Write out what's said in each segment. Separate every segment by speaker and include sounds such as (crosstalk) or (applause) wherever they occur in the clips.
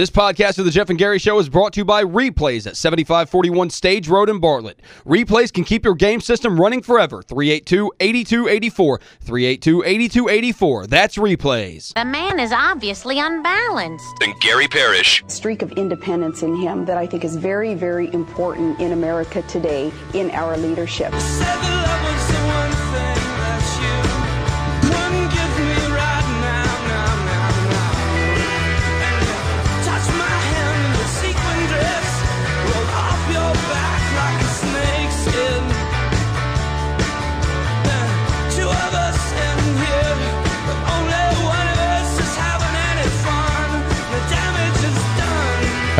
Speaker 1: This podcast of the Geoff and Gary Show is brought to you by Replays at 7541 Stage Road in Bartlett. Replays can keep your game system running forever. 382-8284. 382-8284. That's Replays.
Speaker 2: The man is obviously unbalanced.
Speaker 3: And Gary Parrish.
Speaker 4: streak of independence in him that I think is very, very important in America today in our leadership.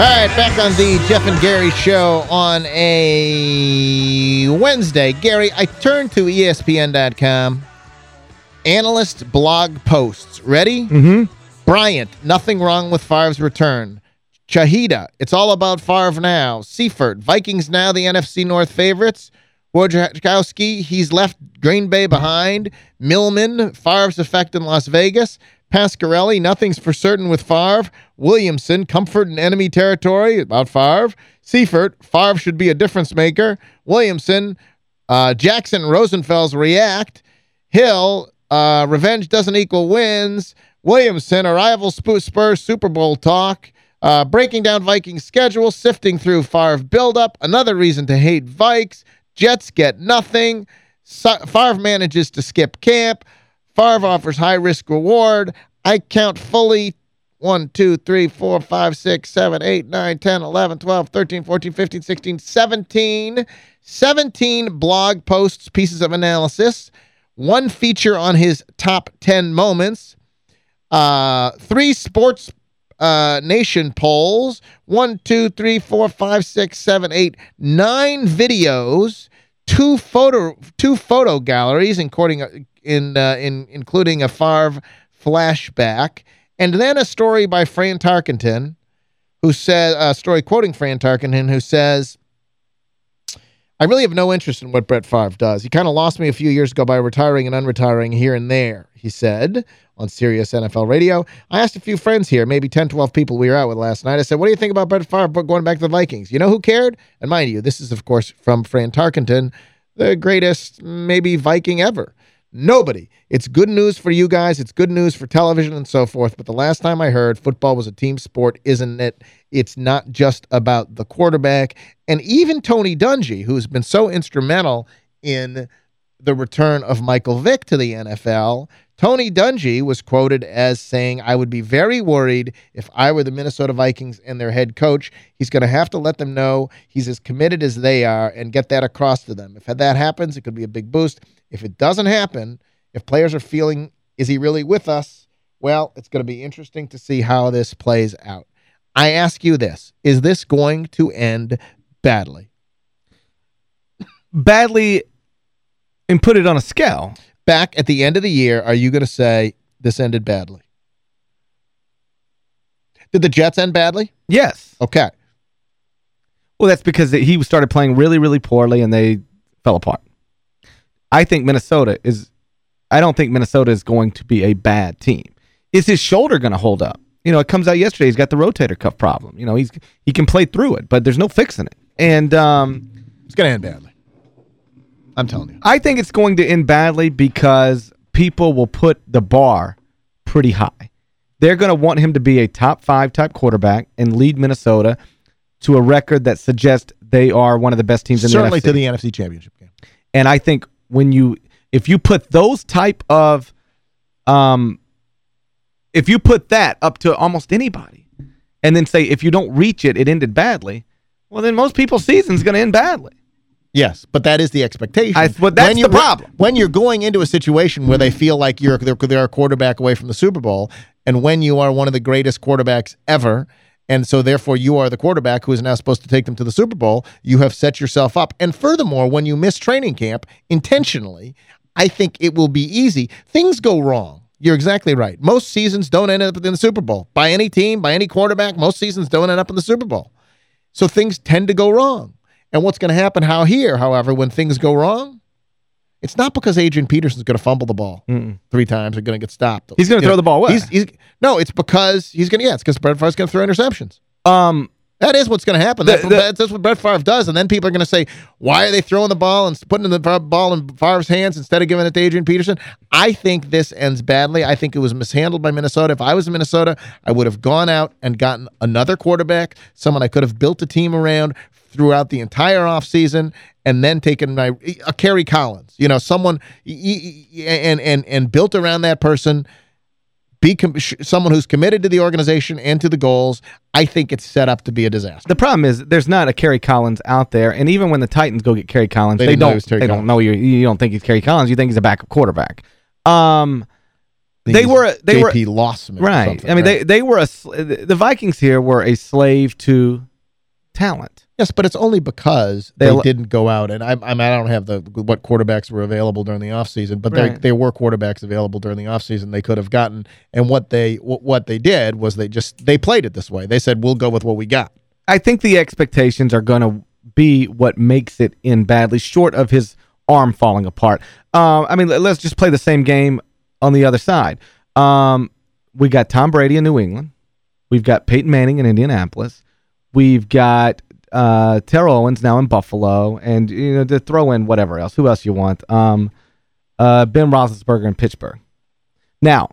Speaker 5: All right, back on the Geoff and Gary show on a Wednesday. Gary, I turned to ESPN.com. Analyst blog posts. Ready? Mm-hmm. Bryant, nothing wrong with Favre's return. Chadiha, it's all about Favre now. Seifert, Vikings now the NFC North favorites. Wojciechowski, he's left Green Bay behind. Millman, Favre's effect in Las Vegas. Pasquarelli, nothing's for certain with Favre. Williamson, comfort in enemy territory about Favre. Seifert, Favre should be a difference maker. Williamson, uh, Jackson, Rosenfels react. Hill, uh, revenge doesn't equal wins. Williamson, arrival Spurs Super Bowl talk. Uh, breaking down Vikings schedule, sifting through Favre buildup. Another reason to hate Vikes. Jets get nothing. Sa Favre manages to skip camp. Favre offers high-risk reward. I count fully 1, 2, 3, 4, 5, 6, 7, 8, 9, 10, 11, 12, 13, 14, 15, 16, 17. 17 blog posts, pieces of analysis. One feature on his top 10 moments. Uh, three sports uh, nation polls. One, two, three, four, five, six, seven, eight, nine videos. Two photo two photo galleries, including in uh, in including a Favre flashback, and then a story by Fran Tarkenton, who said a story quoting Fran Tarkenton, who says. I really have no interest in what Brett Favre does. He kind of lost me a few years ago by retiring and unretiring here and there, he said on Sirius NFL Radio. I asked a few friends here, maybe 10, 12 people we were out with last night. I said, what do you think about Brett Favre going back to the Vikings? You know who cared? And mind you, this is, of course, from Fran Tarkenton, the greatest, maybe, Viking ever. Nobody. It's good news for you guys. It's good news for television and so forth. But the last time I heard football was a team sport, isn't it? It's not just about the quarterback. And even Tony Dungy, who's been so instrumental in the return of Michael Vick to the NFL, Tony Dungy was quoted as saying, I would be very worried if I were the Minnesota Vikings and their head coach. He's going to have to let them know he's as committed as they are and get that across to them. If that happens, it could be a big boost. If it doesn't happen, if players are feeling, is he really with us? Well, it's going to be interesting to see how this plays out. I ask you this. Is this going to end badly?
Speaker 6: Badly and put it on a scale.
Speaker 5: Back at the end of the year, are you going to say this ended badly? Did the Jets end badly?
Speaker 6: Yes.
Speaker 5: Okay.
Speaker 6: Well, that's because he started playing really, really poorly and they fell apart. I think Minnesota is I don't think Minnesota is going to be a bad team. Is his shoulder going to hold up? You know, it comes out yesterday he's got the rotator cuff problem. You know, he's he can play through it, but there's no fixing it. And um
Speaker 5: it's going to end badly. I'm telling you.
Speaker 6: I think it's going to end badly because people will put the bar pretty high. They're going to want him to be a top 5 type quarterback and lead Minnesota to a record that suggests they are one of the best teams in
Speaker 5: Certainly
Speaker 6: the NFC.
Speaker 5: to the NFC Championship game.
Speaker 6: And I think when you if you put those type of um if you put that up to almost anybody and then say if you don't reach it it ended badly, well then most people's season's going to end badly.
Speaker 5: Yes, but that is the expectation.
Speaker 6: I, but that's
Speaker 5: when
Speaker 6: the
Speaker 5: you-
Speaker 6: problem.
Speaker 5: When you're going into a situation where they feel like you're they're, they're a quarterback away from the Super Bowl, and when you are one of the greatest quarterbacks ever, and so therefore you are the quarterback who is now supposed to take them to the Super Bowl, you have set yourself up. And furthermore, when you miss training camp intentionally, I think it will be easy. Things go wrong. You're exactly right. Most seasons don't end up in the Super Bowl. By any team, by any quarterback, most seasons don't end up in the Super Bowl. So things tend to go wrong. And what's going to happen how here, however, when things go wrong? It's not because Adrian Peterson's going to fumble the ball three times and going to get stopped.
Speaker 6: He's gonna
Speaker 5: You
Speaker 6: throw the ball away.
Speaker 5: He's, he's, no, it's because he's going to, yeah, it's because Brett Favre's going to throw interceptions.
Speaker 6: Um,
Speaker 5: That is what's going to happen.
Speaker 6: The-
Speaker 5: That's,
Speaker 6: the-
Speaker 5: what, that's what Brett Favre does. And then people are going to say, why are they throwing the ball and putting the ball in Favre's hands instead of giving it to Adrian Peterson? I think this ends badly. I think it was mishandled by Minnesota. If I was in Minnesota, I would have gone out and gotten another quarterback, someone I could have built a team around throughout the entire offseason and then taken my a Kerry Collins, you know, someone and and and built around that person be someone who's committed to the organization and to the goals, I think it's set up to be a disaster.
Speaker 6: the problem is there's not a Kerry Collins out there, and even when the Titans go get Kerry Collins,
Speaker 5: They
Speaker 6: they,
Speaker 5: didn't know he
Speaker 6: don't they
Speaker 5: Collins.
Speaker 6: don't know you. You don't think he's Kerry Collins. You think he's a backup quarterback. Um, they were they were
Speaker 5: JP Losman.
Speaker 6: right. I mean,
Speaker 5: right?
Speaker 6: they they were a the Vikings here were a slave to talent.
Speaker 5: Yes, but it's only because
Speaker 6: They
Speaker 5: they, didn't go out and I, I mean, I don't have the what quarterbacks were available during the offseason, but
Speaker 6: Right.
Speaker 5: there were quarterbacks available during the offseason they could have gotten, and what they what, they did was they just they played it this way. They said we'll go with what we got.
Speaker 6: I think the expectations are going to be what makes it in badly, short of his arm falling apart. Um, I mean, let- let's just play the same game on the other side. Um, we got Tom Brady in New England. We've got Peyton Manning in Indianapolis. We've got uh, Terrell Owens now in Buffalo, and you know to throw in whatever else. Who else you want? Um, uh, Ben Roethlisberger in Pittsburgh. Now,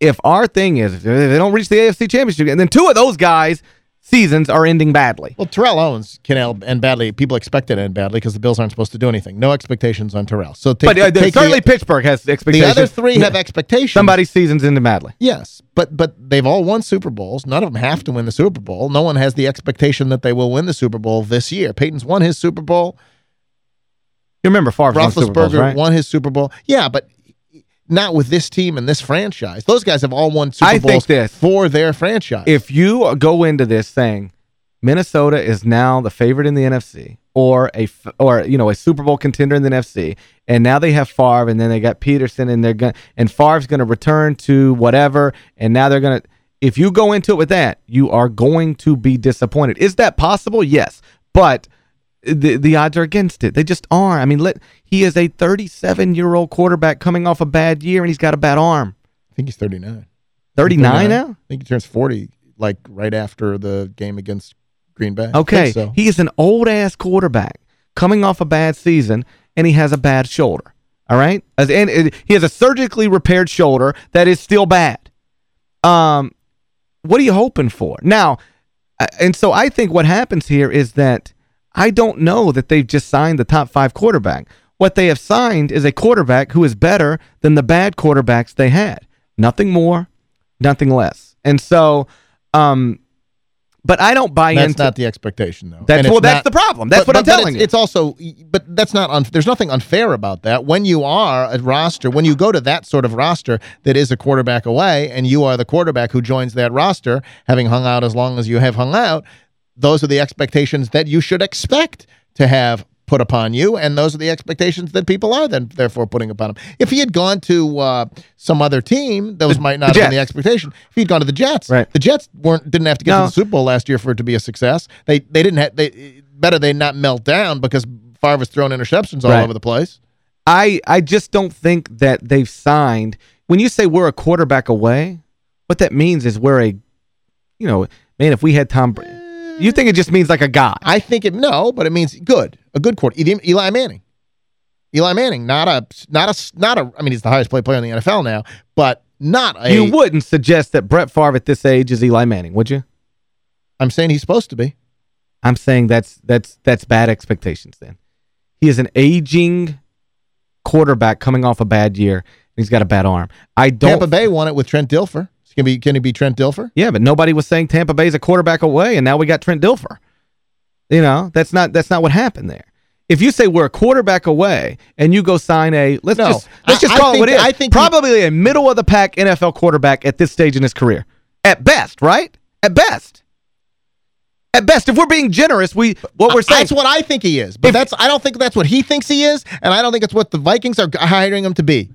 Speaker 6: if our thing is if they don't reach the AFC Championship, and then two of those guys' seasons are ending badly.
Speaker 5: Well, Terrell Owens can end badly. People expect it to end badly because the Bills aren't supposed to do anything. No expectations on Terrell. So
Speaker 6: But uh, certainly
Speaker 5: the,
Speaker 6: Pittsburgh has expectations.
Speaker 5: the other three have expectations.
Speaker 6: Somebody's season's ending badly.
Speaker 5: Yes, but but they've all won Super Bowls. None of them have to win the Super Bowl. No one has the expectation that they will win the Super Bowl this year. Peyton's won his Super Bowl.
Speaker 6: You remember Favre won Super Bowls, right?
Speaker 5: won his Super Bowl. Yeah, but not with this team and this franchise. Those guys have all won Super
Speaker 6: I
Speaker 5: Bowls
Speaker 6: this.
Speaker 5: for their franchise.
Speaker 6: If you go into this saying Minnesota is now the favorite in the NFC or a or you know a Super Bowl contender in the NFC and now they have Favre and then they got Peterson and they're going and Favre's going to return to whatever and now they're going to if you go into it with that you are going to be disappointed. Is that possible? Yes. But the the odds are against it. They just are. I mean, let he is a 37-year-old quarterback coming off a bad year and he's got a bad arm.
Speaker 5: I think he's 39.
Speaker 6: 39 now?
Speaker 5: I think he turns 40 like right after the game against Green Bay.
Speaker 6: Okay,
Speaker 5: so.
Speaker 6: he is an old-ass quarterback coming off a bad season, and he has a bad shoulder, all right? As, and, and he has a surgically repaired shoulder that is still bad. Um, What are you hoping for? Now, uh, and so I think what happens here is that I don't know that they've just signed the top five quarterback. What they have signed is a quarterback who is better than the bad quarterbacks they had. Nothing more, nothing less. And so, um, but I don't buy
Speaker 5: That's
Speaker 6: into
Speaker 5: not the expectation, though.
Speaker 6: That's well, that's
Speaker 5: not-
Speaker 6: the problem. That's
Speaker 5: but-
Speaker 6: what
Speaker 5: but-
Speaker 6: I'm telling
Speaker 5: it's,
Speaker 6: you.
Speaker 5: It's also, but that's not, there's nothing unfair about that. When you are a roster, when you go to that sort of roster that is a quarterback away, and you are the quarterback who joins that roster, having hung out as long as you have hung out, those are the expectations that you should expect to have put upon you, and those are the expectations that people are then therefore putting upon him. If he had gone to uh, some other team, those might not
Speaker 6: the
Speaker 5: have been the
Speaker 6: Jets.
Speaker 5: expectation. If he'd gone to the Jets,
Speaker 6: Right.
Speaker 5: the Jets weren't didn't have to get
Speaker 6: No.
Speaker 5: to the Super Bowl last year for it to be a success. They they didn't have they better they not melt down because Favre was throwing interceptions all
Speaker 6: Right.
Speaker 5: over the place.
Speaker 6: I I just don't think that they've signed. When you say we're a quarterback away, what that means is we're a, you know, man, if we had Tom Brady, you think it just means like a guy.
Speaker 5: I think it no, but it means good, a good quarter. Eli Eli Manning, Eli Manning, not a not a not a. I mean, he's the highest paid player in the NFL now, but not a.
Speaker 6: you wouldn't suggest that Brett Favre at this age is Eli Manning, would you?
Speaker 5: I'm saying he's supposed to be.
Speaker 6: I'm saying that's that's that's bad expectations then. He is an aging quarterback coming off a bad year. He's got a bad arm. I don't
Speaker 5: Tampa Bay won it with Trent Dilfer. Can be can he be Trent Dilfer?
Speaker 6: Yeah, but nobody was saying Tampa Bay's a quarterback away, and now we got Trent Dilfer. You know, that's not that's not what happened there. If you say we're a quarterback away and you go sign a let's
Speaker 5: No,
Speaker 6: just let's
Speaker 5: I-
Speaker 6: just
Speaker 5: I
Speaker 6: call it what it is.
Speaker 5: I think
Speaker 6: probably a middle of the pack NFL quarterback at this stage in his career. At best, right? At best. At best, if we're being generous, we what we're saying
Speaker 5: That's what I think he is. But
Speaker 6: If-
Speaker 5: that's I don't think that's what he thinks he is, and I don't think it's what the Vikings are hiring him to be.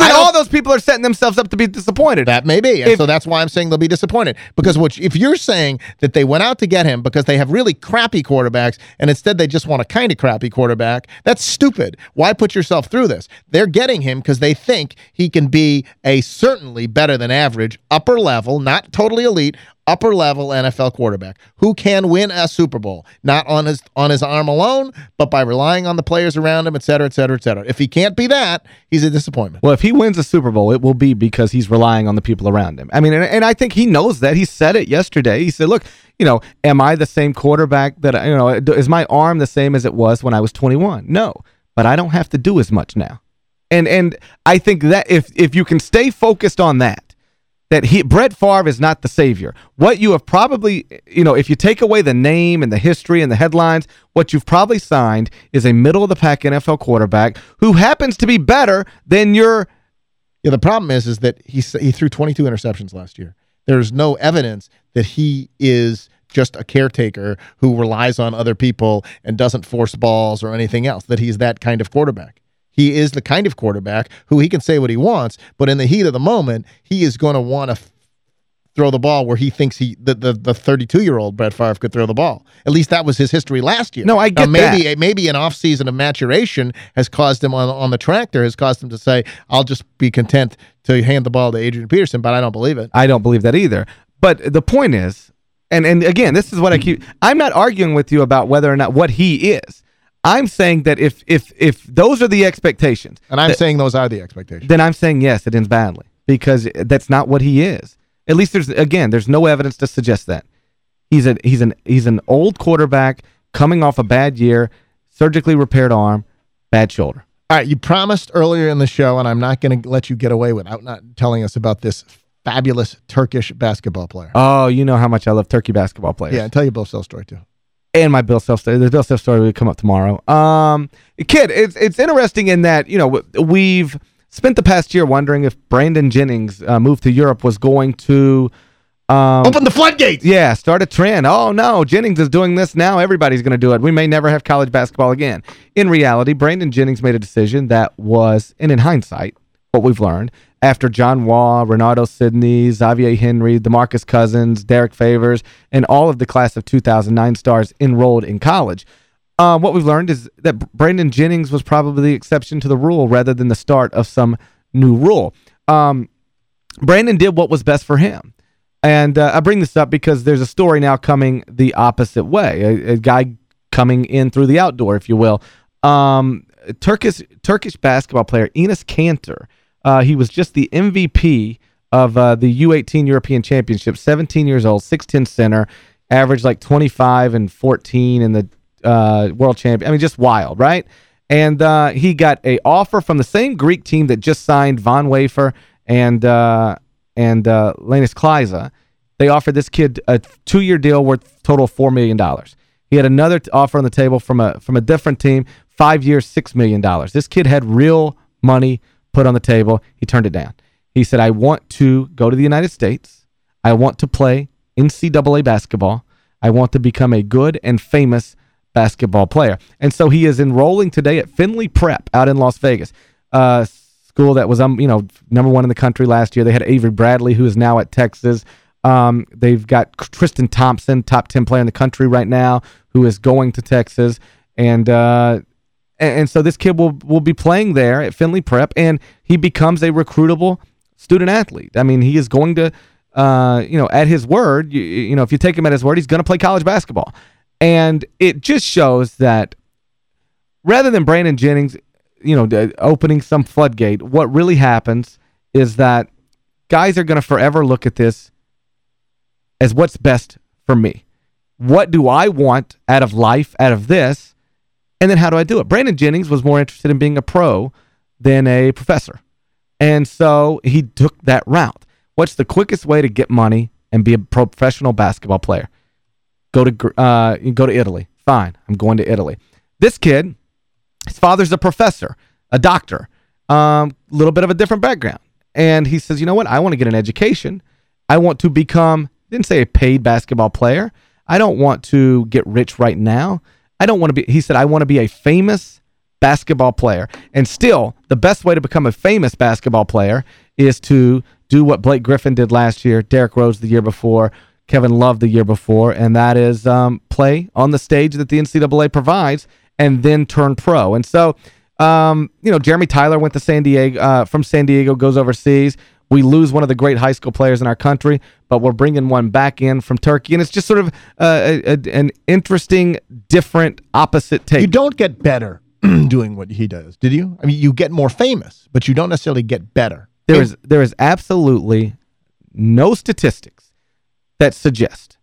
Speaker 6: Well, then all those people are setting themselves up to be disappointed.
Speaker 5: That may be. And
Speaker 6: If-
Speaker 5: so that's why I'm saying they'll be disappointed. Because what, if you're saying that they went out to get him because they have really crappy quarterbacks and instead they just want a kind of crappy quarterback, that's stupid. Why put yourself through this? They're getting him because they think he can be a certainly better than average, upper level, not totally elite, upper level NFL quarterback who can win a Super Bowl, not on his on his arm alone, but by relying on the players around him, et cetera, et cetera, et cetera. If he can't be that, he's a disappointment.
Speaker 6: Well, if he wins a Super Bowl, it will be because he's relying on the people around him. I mean, and, and I think he knows that. He said it yesterday. He said, look, you know, am I the same quarterback that, you know, is my arm the same as it was when I was 21? No, but I don't have to do as much now. And and I think that if if you can stay focused on that, that he Brett Favre is not the savior. What you have probably, you know, if you take away the name and the history and the headlines, what you've probably signed is a middle-of-the-pack NFL quarterback who happens to be better than your
Speaker 5: Yeah, the problem is is that he he threw 22 interceptions last year. There's no evidence that he is just a caretaker who relies on other people and doesn't force balls or anything else, that he's that kind of quarterback. He is the kind of quarterback who he can say what he wants, but in the heat of the moment, he is going to want to throw the ball where he thinks he the the, the 32-year-old Brett Favre could throw the ball. At least that was his history last year.
Speaker 6: No, I
Speaker 5: Now,
Speaker 6: get
Speaker 5: maybe maybe an off-season of maturation has caused him on on the tractor has caused him to say, "I'll just be content to hand the ball to Adrian Peterson," but I don't believe it.
Speaker 6: I don't believe that either. But the point is, and and again, this is what I keep I'm not arguing with you about whether or not what he is. I'm saying that if if if those are the expectations,
Speaker 5: And I'm
Speaker 6: that-
Speaker 5: saying those are the expectations.
Speaker 6: then I'm saying yes, it ends badly because that's not what he is. At least there's again, there's no evidence to suggest that. He's a he's an he's an old quarterback coming off a bad year, surgically repaired arm, bad shoulder.
Speaker 5: All right, you promised earlier in the show, and I'm not going to let you get away without not telling us about this fabulous Turkish basketball player.
Speaker 6: Oh, you know how much I love Turkey basketball players.
Speaker 5: yeah, and tell you Bill Self story too.
Speaker 6: And my Bill Self story. The Bill Self story will come up tomorrow. Um, kid, it's it's interesting in that you know we've spent the past year wondering if Brandon Jennings' uh, move to Europe was going to. Um,
Speaker 5: Open the floodgates.
Speaker 6: yeah, start a trend. Oh, no, Jennings is doing this now. Everybody's going to do it. We may never have college basketball again. In reality, Brandon Jennings made a decision that was, and in hindsight, what we've learned, after John Wall, Renardo Sidney, Xavier Henry, DeMarcus Cousins, Derrick Favors, and all of the class of 2009 stars enrolled in college. Uh, what we've learned is that Brandon Jennings was probably the exception to the rule rather than the start of some new rule. Um, Brandon did what was best for him. And uh, I bring this up because there's a story now coming the opposite way. A, a guy coming in through the outdoor, if you will. Um, Turkish Turkish basketball player Enes Kanter. Uh, he was just the MVP of uh, the U18 European Championship. 17 years old, 6'10 center, averaged like 25 and 14 in the uh, World Champion. I mean, just wild, right? And uh, he got a offer from the same Greek team that just signed Von Wafer and uh, and uh, Linas Kleiza. They offered this kid a two-year deal worth total $4 million. He had another offer on the table from a from a different team, five years, $6 million. This kid had real money put on the table. He turned it down. He said, I want to go to the United States. I want to play NCAA basketball. I want to become a good and famous basketball player. And so he is enrolling today at Findlay Prep out in Las Vegas. Uh, school that was um you know number one in the country last year. They had Avery Bradley, who is now at Texas. Um, they've got Tristan Thompson, top ten player in the country right now, who is going to Texas, and uh, and, and so this kid will will be playing there at Findlay Prep, and he becomes a recruitable student athlete. I mean, he is going to, uh, you know, at his word, you, you know, if you take him at his word, he's going to play college basketball, and it just shows that rather than Brandon Jennings, you know, opening some floodgate, what really happens is that guys are going to forever look at this as what's best for me. What do I want out of life, out of this? And then how do I do it? Brandon Jennings was more interested in being a pro than a professor. And so he took that route. What's the quickest way to get money and be a professional basketball player? Go to uh, go to Italy. Fine, I'm going to Italy. This kid, his father's a professor, a doctor, a um, little bit of a different background. And he says, you know what? I want to get an education. I want to become, didn't say a paid basketball player. I don't want to get rich right now. I don't want to be, he said, I want to be a famous basketball player. And still, the best way to become a famous basketball player is to do what Blake Griffin did last year, Derrick Rose the year before, Kevin Love the year before, and that is um, play on the stage that the NCAA provides and then turn pro. And so, um, you know, Jeremy Tyler went to San Diego, uh, from San Diego, goes overseas. We lose one of the great high school players in our country, but we're bringing one back in from Turkey. And it's just sort of uh, a, a, an interesting, different, opposite take.
Speaker 3: You don't get better (clears throat) doing what he does, did you? I mean, you get more famous, but you don't necessarily get better.
Speaker 6: There is there is absolutely no statistics that suggest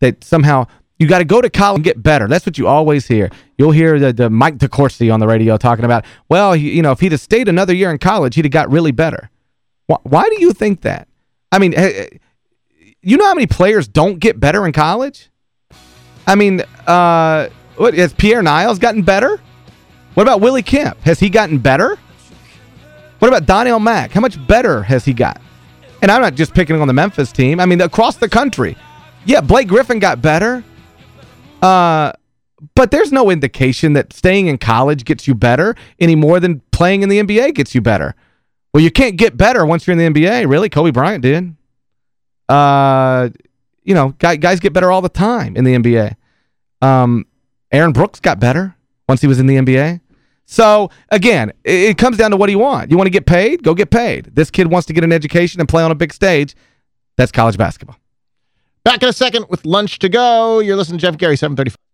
Speaker 6: that somehow you got to go to college and get better. That's what you always hear. You'll hear the, the Mike DeCourcy on the radio talking about, well, he, you know, if he'd have stayed another year in college, he'd have got really better. Why, why do you think that? I mean, you know how many players don't get better in college? I mean, uh, what, has Pierre Niles gotten better? What about Willie Kemp? Has he gotten better? What about Doneal Mack? How much better has he got? And I'm not just picking on the Memphis team. I mean, across the country. Yeah, Blake Griffin got better. Uh, but there's no indication that staying in college gets you better any more than playing in the NBA gets you better. Well, you can't get better once you're in the NBA. Really? Kobe Bryant did. Uh, you know, guys get better all the time in the NBA. Um, Aaron Brooks got better once he was in the NBA. So, again, it, comes down to what do you want? You want to get paid? Go get paid. This kid wants to get an education and play on a big stage. That's college basketball.
Speaker 3: Back in a second with lunch to go. You're listening to Geoff Gary, 735.